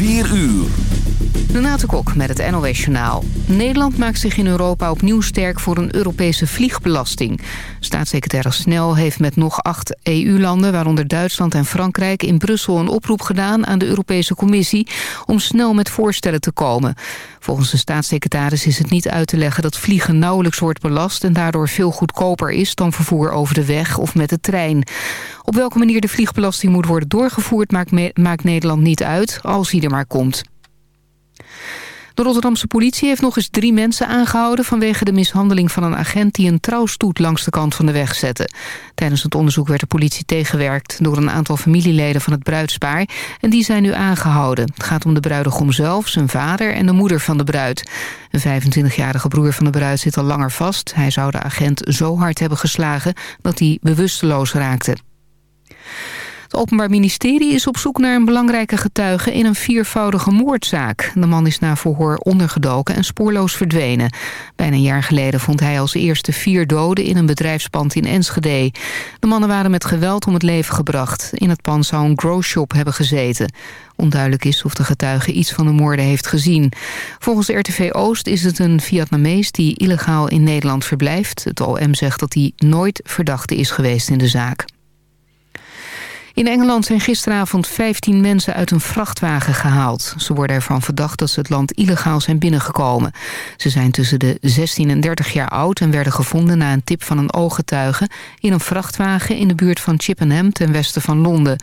4 uur. Renate Kok met het NOS Journaal. Nederland maakt zich in Europa opnieuw sterk voor een Europese vliegbelasting. Staatssecretaris Snel heeft met nog acht EU-landen... waaronder Duitsland en Frankrijk in Brussel een oproep gedaan... aan de Europese Commissie om snel met voorstellen te komen. Volgens de staatssecretaris is het niet uit te leggen... dat vliegen nauwelijks wordt belast... en daardoor veel goedkoper is dan vervoer over de weg of met de trein. Op welke manier de vliegbelasting moet worden doorgevoerd... maakt, maakt Nederland niet uit, als hij er maar komt. De Rotterdamse politie heeft nog eens drie mensen aangehouden... vanwege de mishandeling van een agent die een trouwstoet langs de kant van de weg zette. Tijdens het onderzoek werd de politie tegengewerkt... door een aantal familieleden van het bruidspaar... en die zijn nu aangehouden. Het gaat om de bruidegom zelf, zijn vader en de moeder van de bruid. Een 25-jarige broer van de bruid zit al langer vast. Hij zou de agent zo hard hebben geslagen dat hij bewusteloos raakte. Het Openbaar Ministerie is op zoek naar een belangrijke getuige in een viervoudige moordzaak. De man is na verhoor ondergedoken en spoorloos verdwenen. Bijna een jaar geleden vond hij als eerste vier doden in een bedrijfspand in Enschede. De mannen waren met geweld om het leven gebracht. In het pand zou een growshop hebben gezeten. Onduidelijk is of de getuige iets van de moorden heeft gezien. Volgens RTV Oost is het een Vietnamees die illegaal in Nederland verblijft. Het OM zegt dat hij nooit verdachte is geweest in de zaak. In Engeland zijn gisteravond 15 mensen uit een vrachtwagen gehaald. Ze worden ervan verdacht dat ze het land illegaal zijn binnengekomen. Ze zijn tussen de 16 en 30 jaar oud en werden gevonden na een tip van een ooggetuige... in een vrachtwagen in de buurt van Chippenham ten westen van Londen.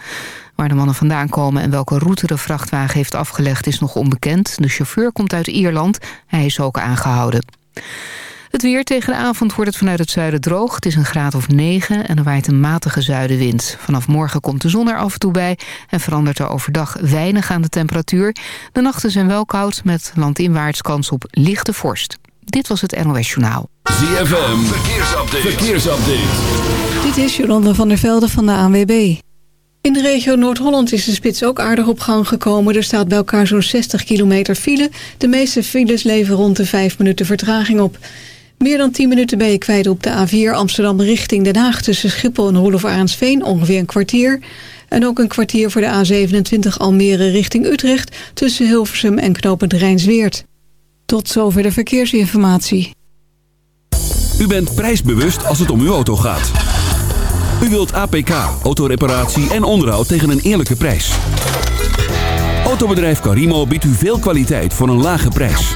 Waar de mannen vandaan komen en welke route de vrachtwagen heeft afgelegd is nog onbekend. De chauffeur komt uit Ierland. Hij is ook aangehouden. Het weer tegen de avond wordt het vanuit het zuiden droog. Het is een graad of 9 en er waait een matige zuidenwind. Vanaf morgen komt de zon er af en toe bij... en verandert er overdag weinig aan de temperatuur. De nachten zijn wel koud met landinwaarts kans op lichte vorst. Dit was het NOS Journaal. ZFM, verkeersupdate. verkeersupdate. Dit is Jolanda van der Velde van de ANWB. In de regio Noord-Holland is de spits ook aardig op gang gekomen. Er staat bij elkaar zo'n 60 kilometer file. De meeste files leveren rond de 5 minuten vertraging op... Meer dan 10 minuten ben je kwijt op de A4 Amsterdam richting Den Haag... tussen Schiphol en Roelof Arendsveen, ongeveer een kwartier. En ook een kwartier voor de A27 Almere richting Utrecht... tussen Hilversum en Knopend Rijnsweert. Tot zover de verkeersinformatie. U bent prijsbewust als het om uw auto gaat. U wilt APK, autoreparatie en onderhoud tegen een eerlijke prijs. Autobedrijf Carimo biedt u veel kwaliteit voor een lage prijs.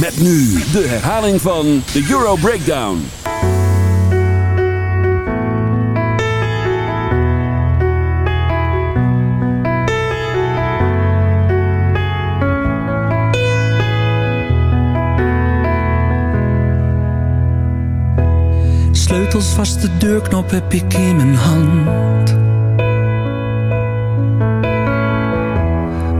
Met nu de herhaling van de Euro Breakdown. Sleutels vast, de deurknop heb ik in mijn hand.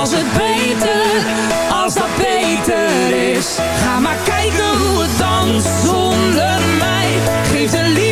Als het beter, als dat beter is. Ga maar kijken hoe het dan zonder mij. Geeft een liefde.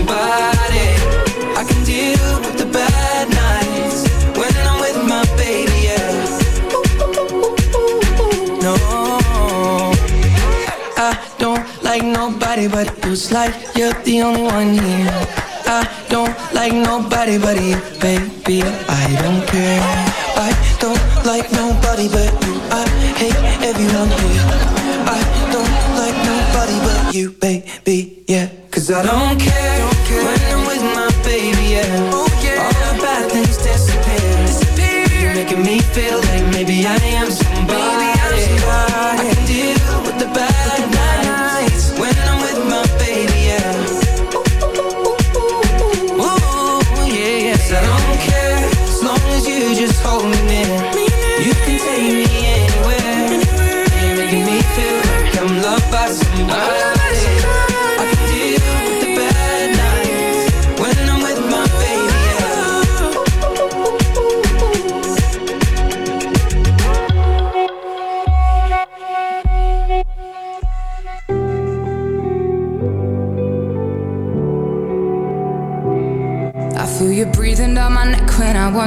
somebody. I can deal with the bad nights when I'm with my baby, yeah. No, I don't like nobody, but it feels like you're the only one here. I don't like nobody but you, baby. I don't care. I don't like nobody but you. I hate everyone here. I don't like nobody but you, baby. Yeah, cause I don't care, when I'm with my baby. Yeah, All the bad things disappear. You're making me feel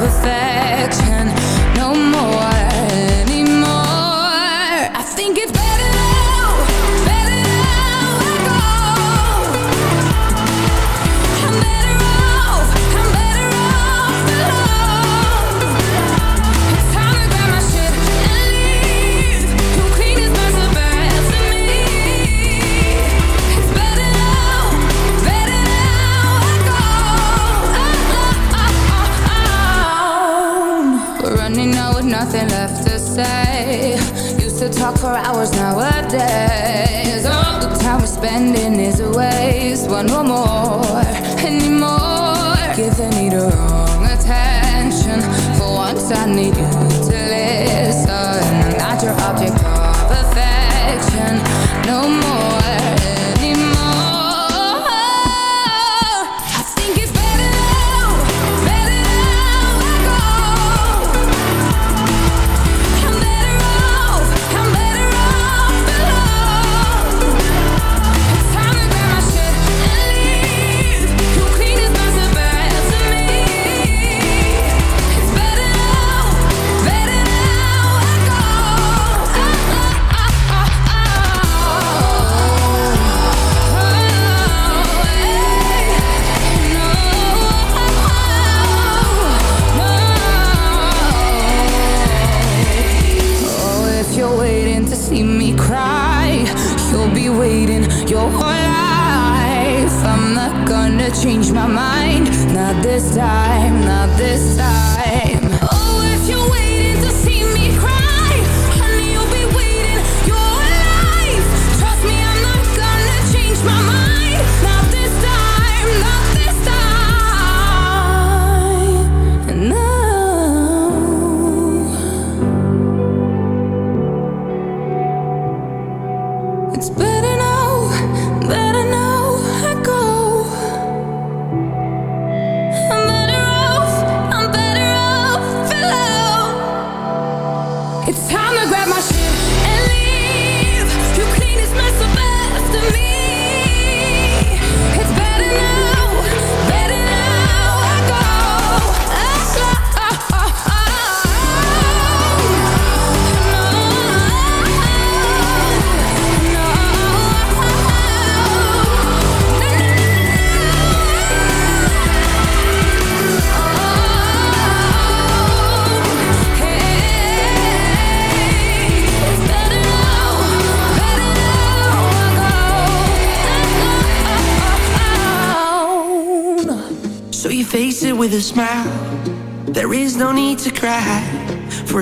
Perfection. 24 hours nowadays. All the time we're spending is a waste. One more.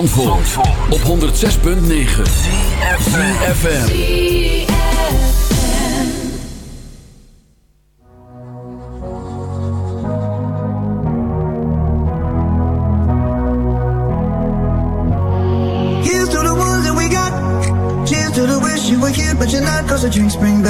Zandvoort, Zandvoort. op 106.9 CFFM Cheers to the ones that we got. Cheers to the wish you were here but you're not Cause the drinks bring back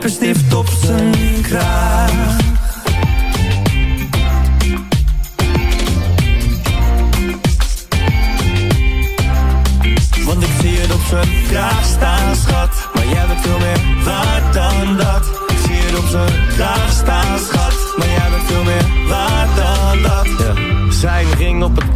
lippenstift op zijn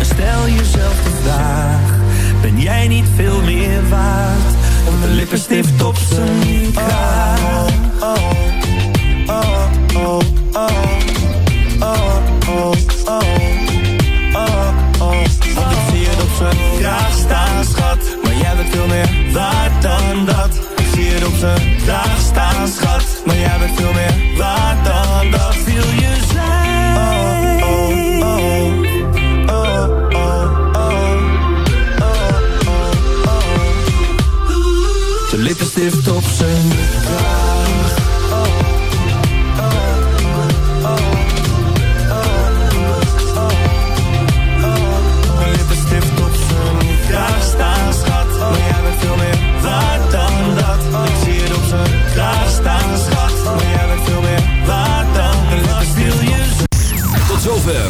Stel jezelf de vraag, ben jij niet veel meer waard? Om de lippenstift op zijn kraag. oh, oh, oh, oh, oh, oh, oh, oh, oh. Want op zijn kraag staan, schat. Maar jij bent veel meer waard dan dat. Het op zijn kraag staan, schat. Maar jij bent veel meer